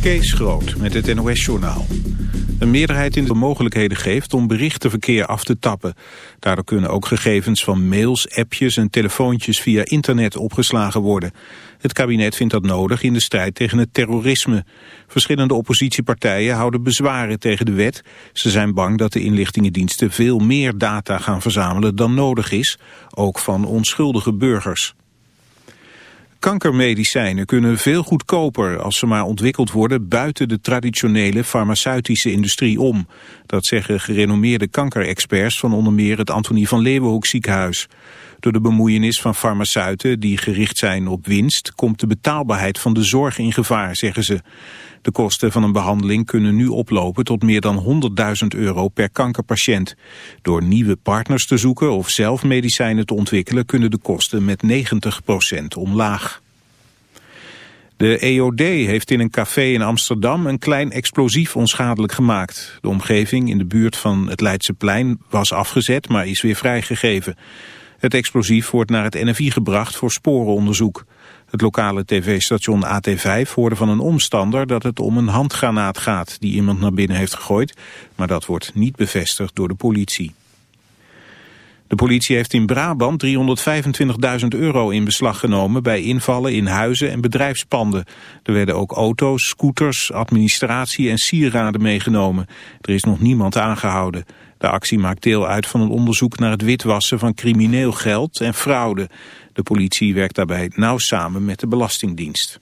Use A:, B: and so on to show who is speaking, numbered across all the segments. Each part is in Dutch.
A: Kees Groot met het NOS-journaal. Een meerderheid in de mogelijkheden geeft om berichtenverkeer af te tappen. Daardoor kunnen ook gegevens van mails, appjes en telefoontjes via internet opgeslagen worden. Het kabinet vindt dat nodig in de strijd tegen het terrorisme. Verschillende oppositiepartijen houden bezwaren tegen de wet. Ze zijn bang dat de inlichtingendiensten veel meer data gaan verzamelen dan nodig is, ook van onschuldige burgers. Kankermedicijnen kunnen veel goedkoper als ze maar ontwikkeld worden buiten de traditionele farmaceutische industrie om. Dat zeggen gerenommeerde kankerexperts van onder meer het Antonie van Leeuwenhoek ziekenhuis. Door de bemoeienis van farmaceuten die gericht zijn op winst komt de betaalbaarheid van de zorg in gevaar, zeggen ze. De kosten van een behandeling kunnen nu oplopen tot meer dan 100.000 euro per kankerpatiënt. Door nieuwe partners te zoeken of zelf medicijnen te ontwikkelen kunnen de kosten met 90% omlaag. De EOD heeft in een café in Amsterdam een klein explosief onschadelijk gemaakt. De omgeving in de buurt van het Leidseplein was afgezet, maar is weer vrijgegeven. Het explosief wordt naar het NFI gebracht voor sporenonderzoek. Het lokale tv-station AT5 hoorde van een omstander dat het om een handgranaat gaat die iemand naar binnen heeft gegooid, maar dat wordt niet bevestigd door de politie. De politie heeft in Brabant 325.000 euro in beslag genomen bij invallen in huizen en bedrijfspanden. Er werden ook auto's, scooters, administratie en sieraden meegenomen. Er is nog niemand aangehouden. De actie maakt deel uit van een onderzoek naar het witwassen van crimineel geld en fraude. De politie werkt daarbij nauw samen met de Belastingdienst.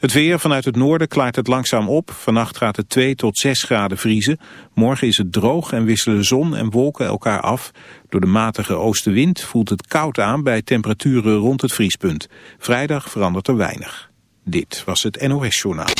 A: Het weer vanuit het noorden klaart het langzaam op. Vannacht gaat het 2 tot 6 graden vriezen. Morgen is het droog en wisselen zon en wolken elkaar af. Door de matige oostenwind voelt het koud aan bij temperaturen rond het vriespunt. Vrijdag verandert er weinig. Dit was het NOS Journaal.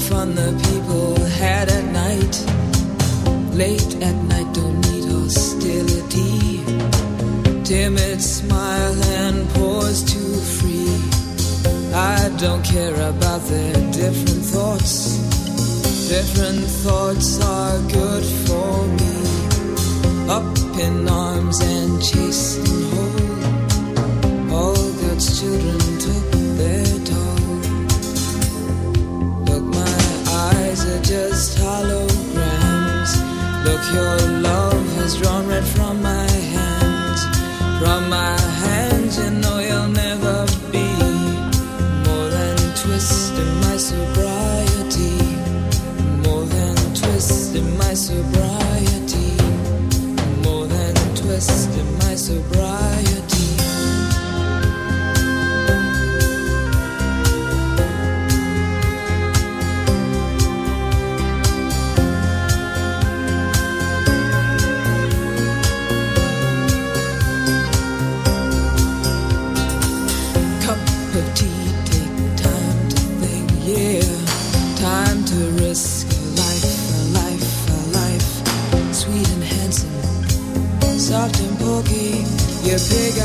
B: Fun the people had at night. Late at night don't need hostility. Timid smile and pause too free. I don't care about their different thoughts. Different thoughts are good for me. Up in arms and chased and whole. All God's children took Look, your love has drawn red from my hands. From my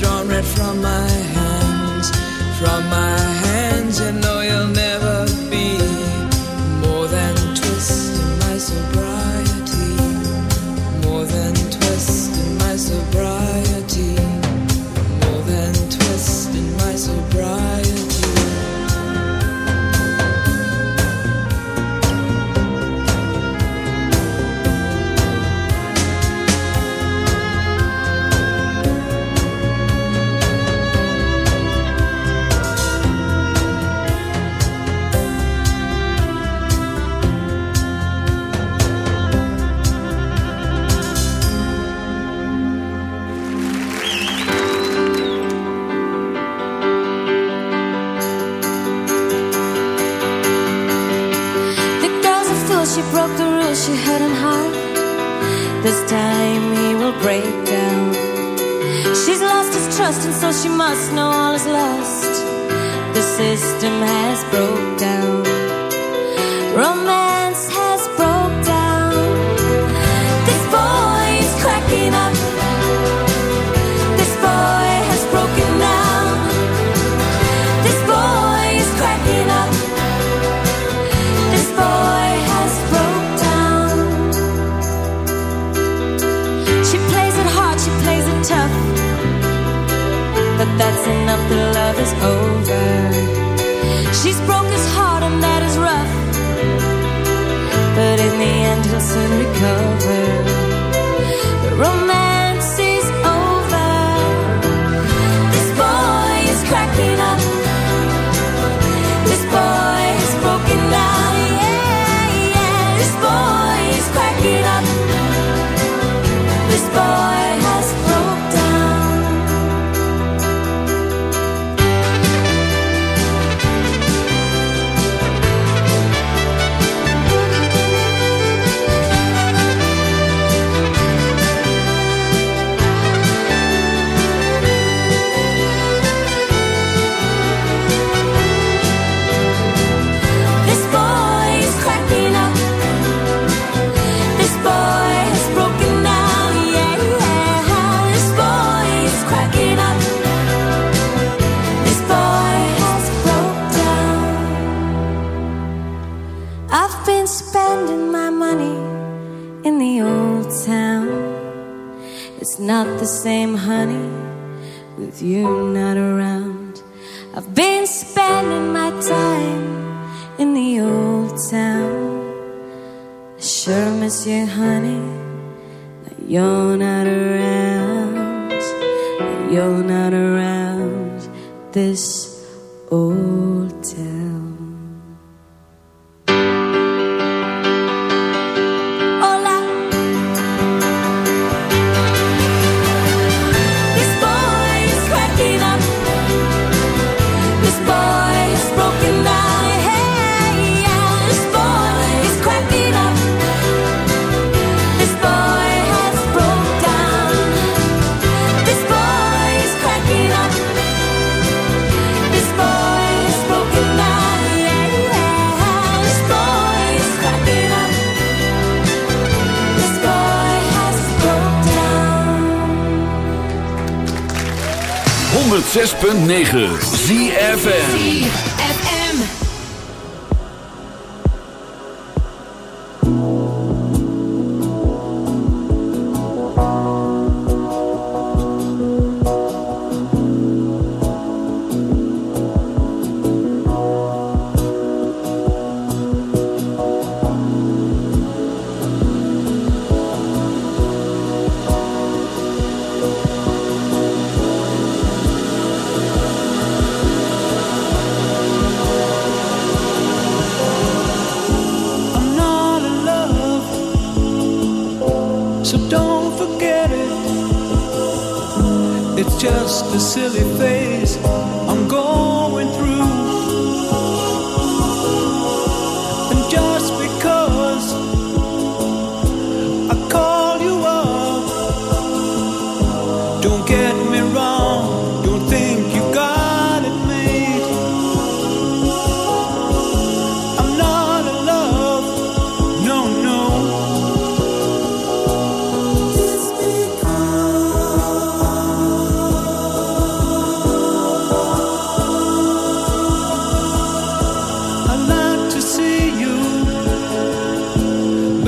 C: drawn red from
D: my hands, from my 106.9 ZFN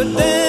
D: but then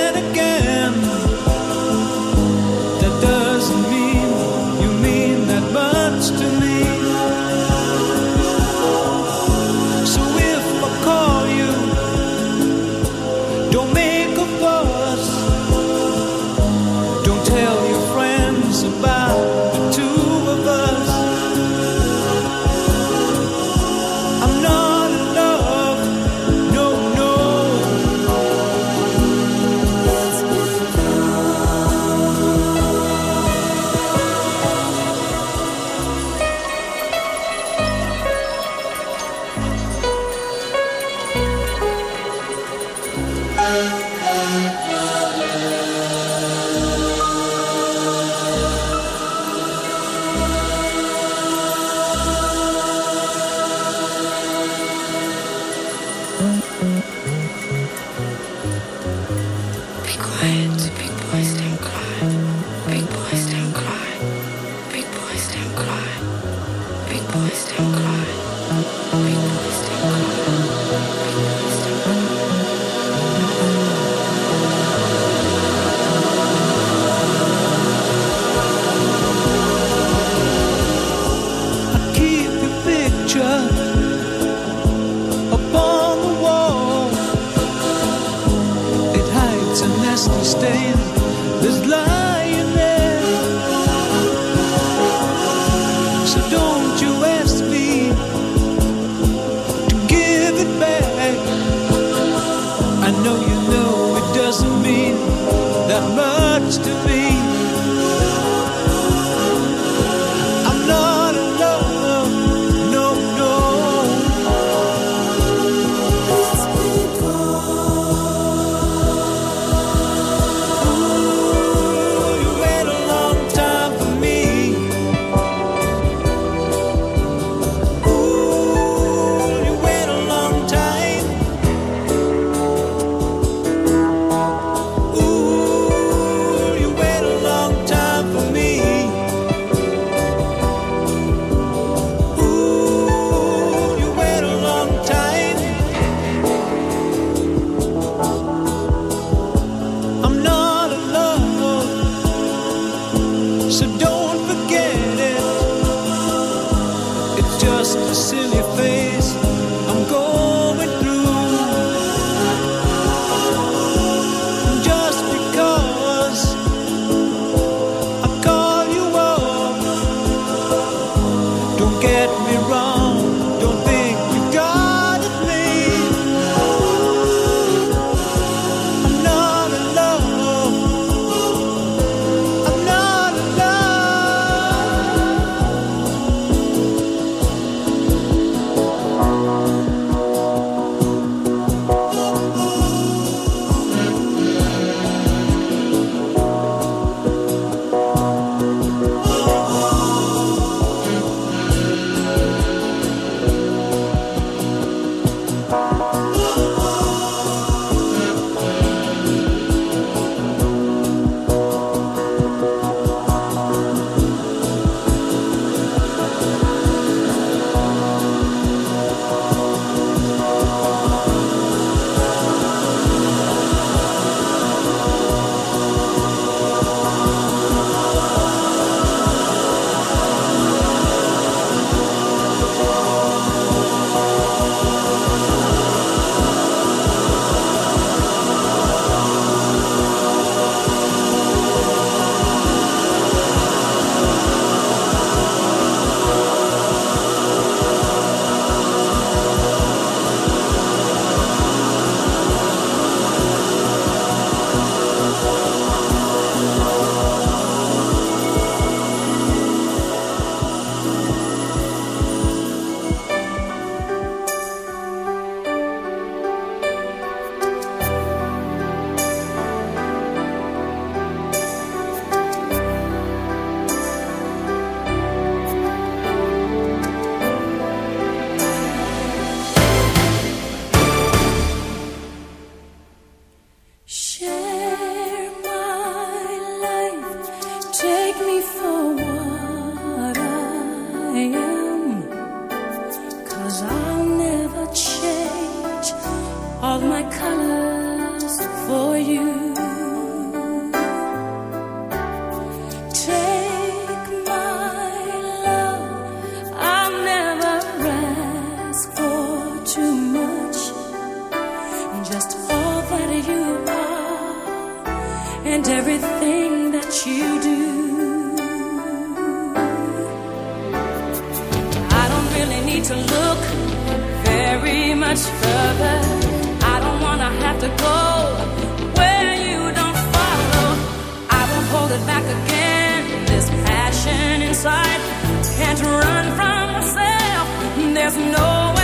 D: sight. Can't run from myself. There's no way.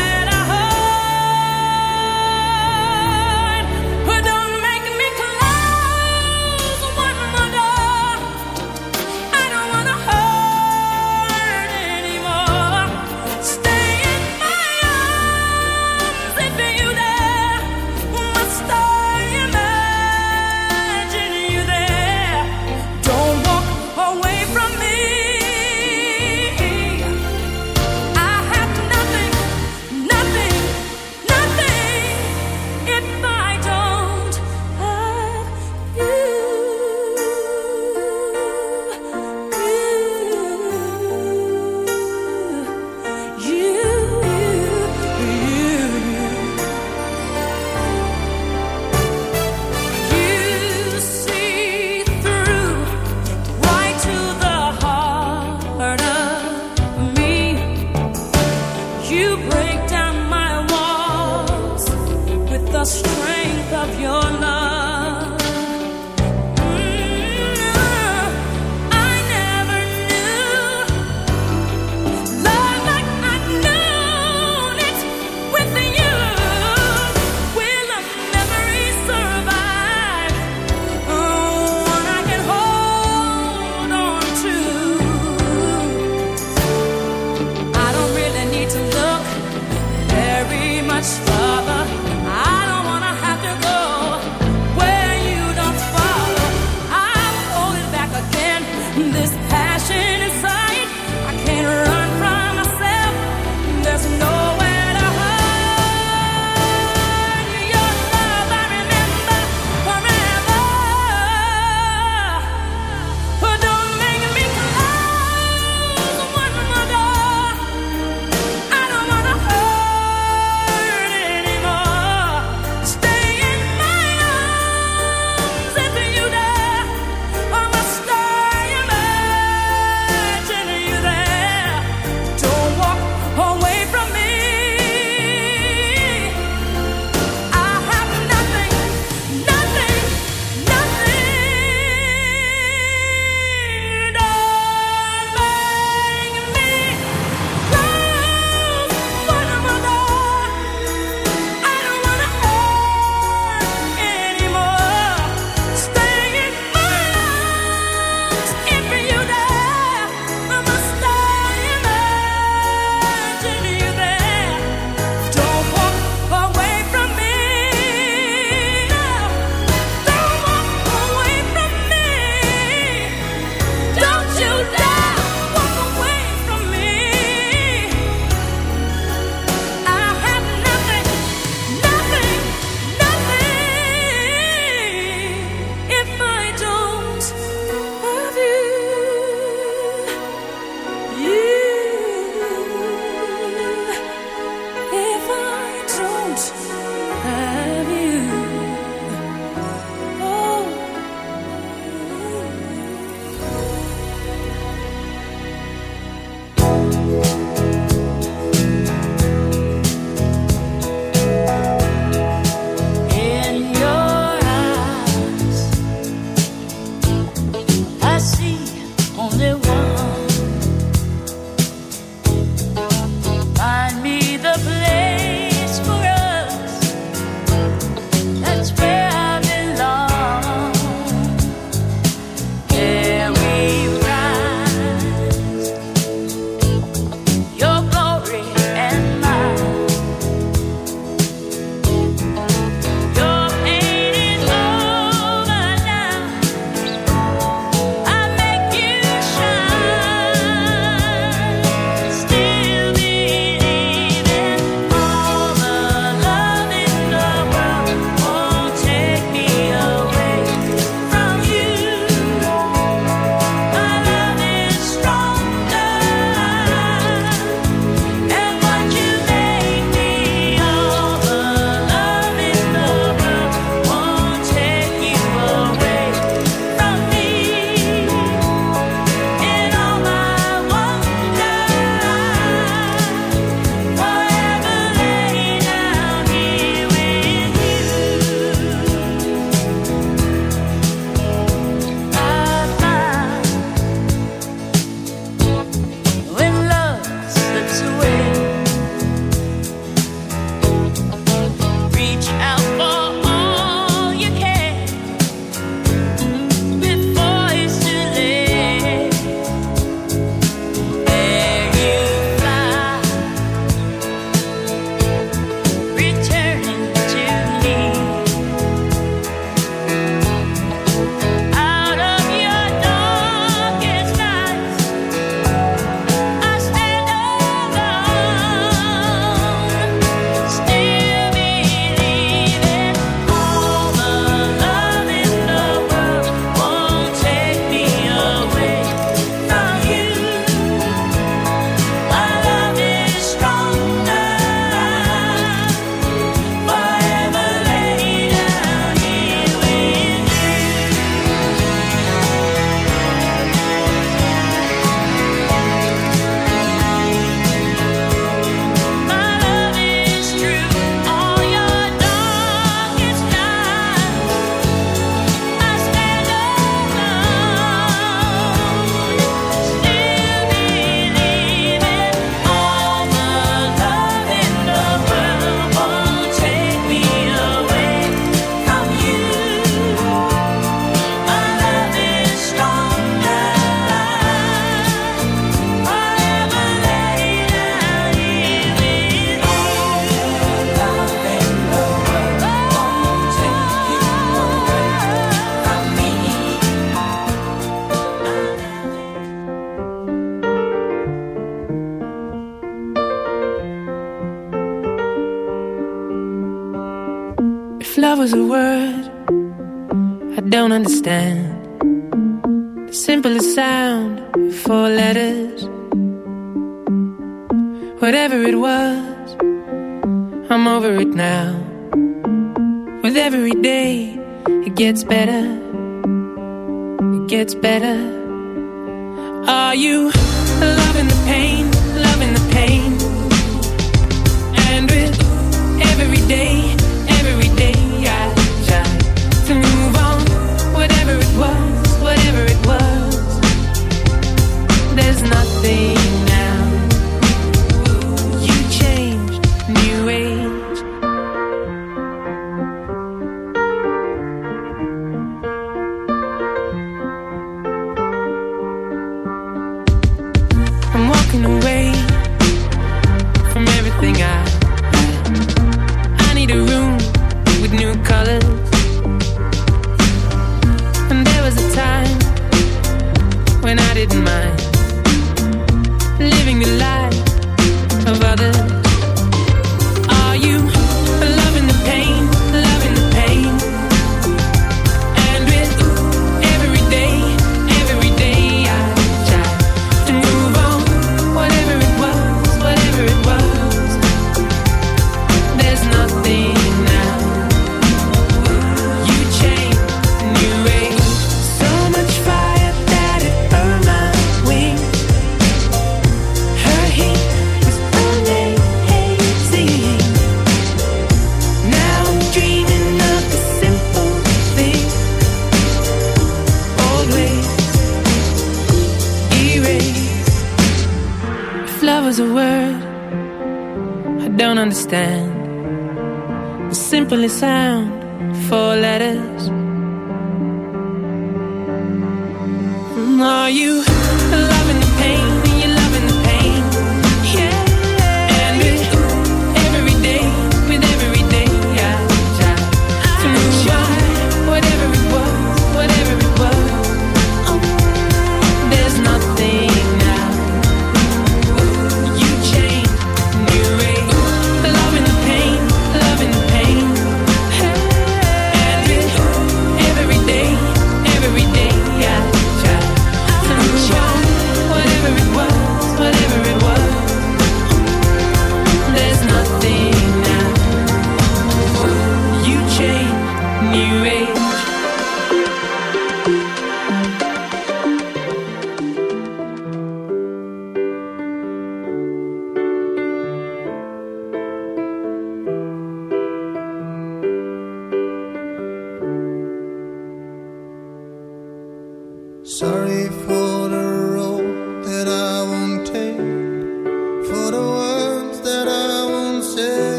D: Understand see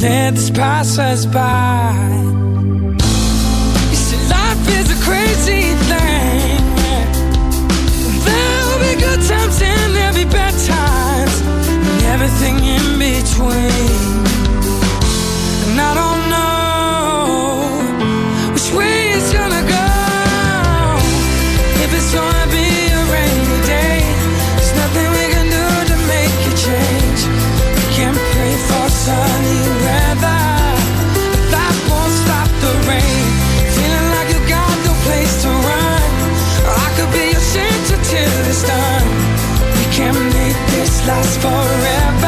D: let this pass us by. You
E: see, life is a crazy thing. There'll be good times and there'll be bad times, and
F: everything in
G: between. last forever.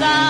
G: side.